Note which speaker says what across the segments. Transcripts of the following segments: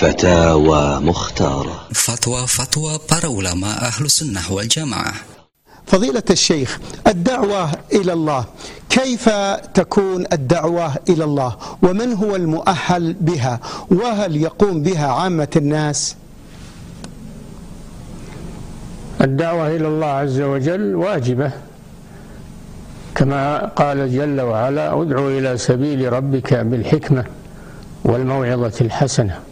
Speaker 1: فتاوى مختارة.
Speaker 2: Fatwa-fatwa para ulama ahlu sunnah wal jamaah
Speaker 3: فضيلة الشيخ الدعوة إلى الله كيف تكون الدعوة إلى الله؟ ومن هو المؤهل بها؟ وهل يقوم بها عامة الناس؟
Speaker 4: الدعوة إلى الله عز وجل واجبة. كما قال جل وعلا ادعو إلى سبيل ربك بالحكمة والموعظة الحسنة.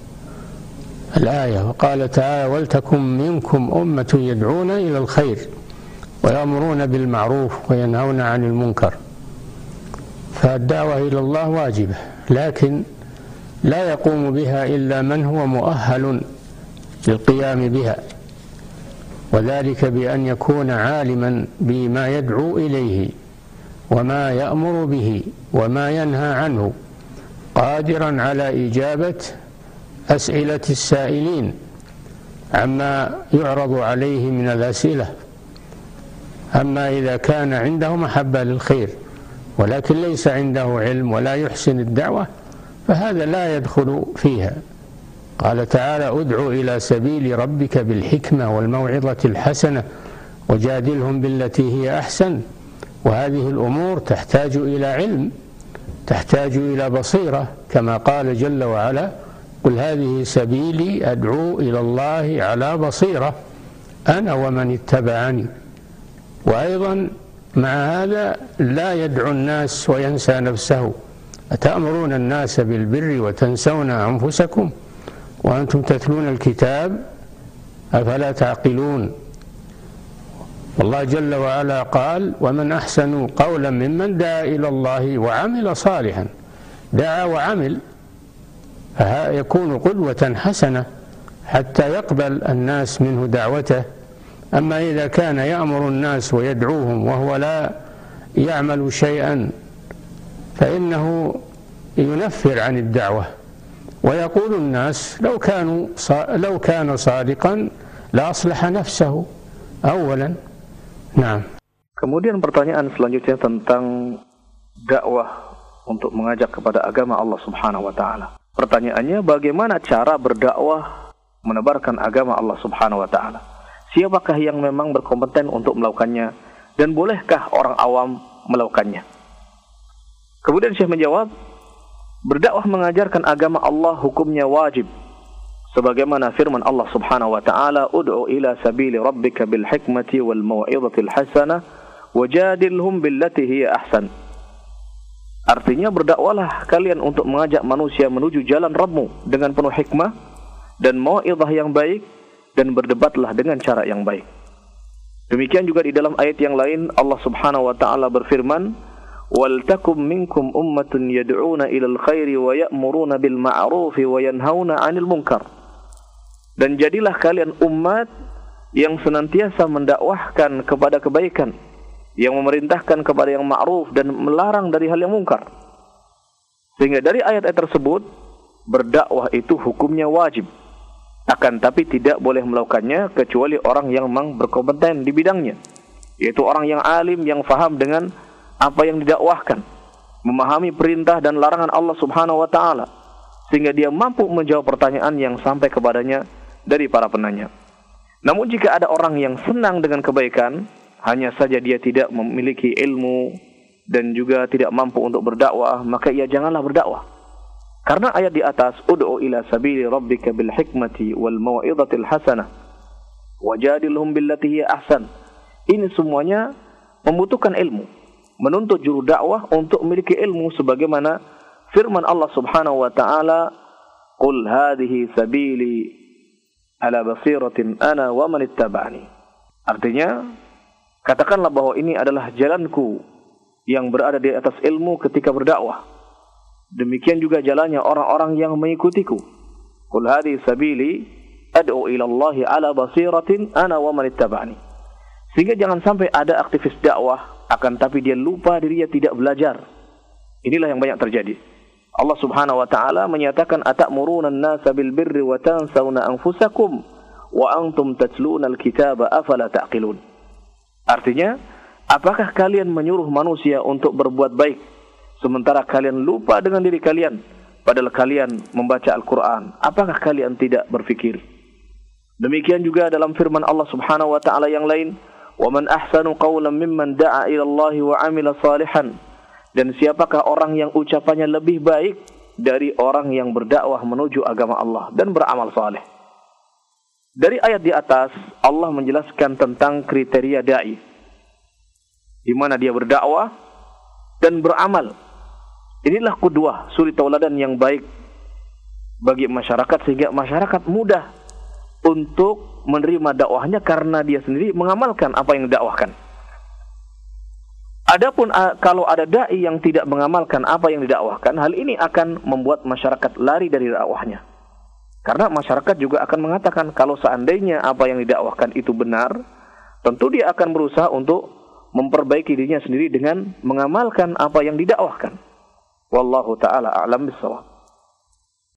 Speaker 4: الآية وقال تعالى ولتكن منكم أمة يدعون إلى الخير ويأمرون بالمعروف وينهون عن المنكر فالدعوة إلى الله واجبة لكن لا يقوم بها إلا من هو مؤهل للقيام بها وذلك بأن يكون عالما بما يدعو إليه وما يأمر به وما ينهى عنه قادرا على إجابة أسئلة السائلين عما يعرض عليه من الأسئلة. أما إذا كان عنده محبة للخير ولكن ليس عنده علم ولا يحسن الدعوة فهذا لا يدخل فيها. قال تعالى ادع إلى سبيل ربك بالحكمة والموعظة الحسنة وجادلهم بالتي هي أحسن. وهذه الأمور تحتاج إلى علم تحتاج إلى بصيرة كما قال جل وعلا قل هذه سبيلي أدعو إلى الله على بصيرة أنا ومن اتبعني. وأيضا مع هذا لا يدعو الناس وينسى نفسه. أتأمرون الناس بالبر وتنسون أنفسكم؟ وأنتم تتلون الكتاب؟ أفلا تعقلون؟ والله جل وعلا قال ومن أحسن قولا ممن دعا إلى الله وعمل صالحا. دعا وعمل فيكون قدوة حسنة حتى يقبل الناس منه دعوته. أما إذا كان يأمر الناس ويدعوهم وهو لا يعمل شيئا فإنه ينفر عن الدعوة. ويقول الناس لو كانوا لو كان صادقا لأصلح نفسه أولا. نعم.
Speaker 5: Kemudian pertanyaan selanjutnya tentang dakwah untuk mengajak kepada agama Allah Subhanahu wa taala. Pertanyaannya bagaimana cara berdakwah menebarkan agama Allah Subhanahu wa taala? Siapakah yang memang berkompeten untuk melakukannya dan bolehkah orang awam melakukannya? Kemudian Syekh menjawab, berdakwah mengajarkan agama Allah hukumnya wajib. Sebagaimana firman Allah Subhanahu wa taala, "Ud'u ila sabili rabbika bil hikmati wal mau'izatil hasanah wajadilhum billati hiya ahsan." Artinya berdakwalah kalian untuk mengajak manusia menuju jalan Rabbmu dengan penuh hikmah dan mau'izah yang baik dan berdebatlah dengan cara yang baik. Demikian juga di dalam ayat yang lain Allah Subhanahu wa taala berfirman, "Wal takum minkum ummatun yad'una ilal khairi wa ya'muruna bil ma'ruf wa yanhauna 'anil munkar." Dan jadilah kalian umat yang senantiasa mendakwahkan kepada kebaikan, yang memerintahkan kepada yang ma'ruf dan melarang dari hal yang mungkar. Sehingga dari ayat-ayat tersebut berdakwah itu hukumnya wajib akan tapi tidak boleh melakukannya kecuali orang yang memang berkompeten di bidangnya yaitu orang yang alim yang faham dengan apa yang didakwahkan memahami perintah dan larangan Allah Subhanahu wa taala sehingga dia mampu menjawab pertanyaan yang sampai kepadanya dari para penanya. Namun jika ada orang yang senang dengan kebaikan, hanya saja dia tidak memiliki ilmu dan juga tidak mampu untuk berdakwah, maka ia janganlah berdakwah. Karena ayat di atas, "Ud'u ila sabili rabbika bil hikmati wal mau'izatil hasanah wajadilhum billati hiya ahsan." Ini semuanya membutuhkan ilmu. Menuntut juru dakwah untuk memiliki ilmu sebagaimana firman Allah Subhanahu wa taala, "Qul hadhihi sabili ala basiratin ana wa man ittaba'ani." Artinya, katakanlah bahwa ini adalah jalanku yang berada di atas ilmu ketika berdakwah. Demikian juga jalannya orang-orang yang mengikutiku. Qul hadhihi sabili ad'u ila ala basiratin ana wa man. Sehingga jangan sampai ada aktivis dakwah akan tapi dia lupa dirinya tidak belajar. Inilah yang banyak terjadi. Allah Subhanahu wa taala menyatakan atamuruna an-nasa bil birri wa tansawna anfusakum wa antum tatluna al-kitaba afala taqilun. Artinya, apakah kalian menyuruh manusia untuk berbuat baik sementara kalian lupa dengan diri kalian padahal kalian membaca Al-Quran. Apakah kalian tidak berfikir? Demikian juga dalam firman Allah Subhanahu wa taala yang lain, "Wa man ahsanu qawlan mimman da'a ila Allah wa 'amila salihan." Dan siapakah orang yang ucapannya lebih baik dari orang yang berdakwah menuju agama Allah dan beramal saleh? Dari ayat di atas Allah menjelaskan tentang kriteria dai. Di mana dia berdakwah dan beramal Inilah kedua suri tauladan yang baik bagi masyarakat sehingga masyarakat mudah untuk menerima dakwahnya karena dia sendiri mengamalkan apa yang didakwahkan. Adapun kalau ada dai yang tidak mengamalkan apa yang didakwahkan, hal ini akan membuat masyarakat lari dari dakwahnya. Karena masyarakat juga akan mengatakan kalau seandainya apa yang didakwahkan itu benar, tentu dia akan berusaha untuk memperbaiki dirinya sendiri dengan mengamalkan apa yang didakwahkan. Wallahu taala a'lam bissawab.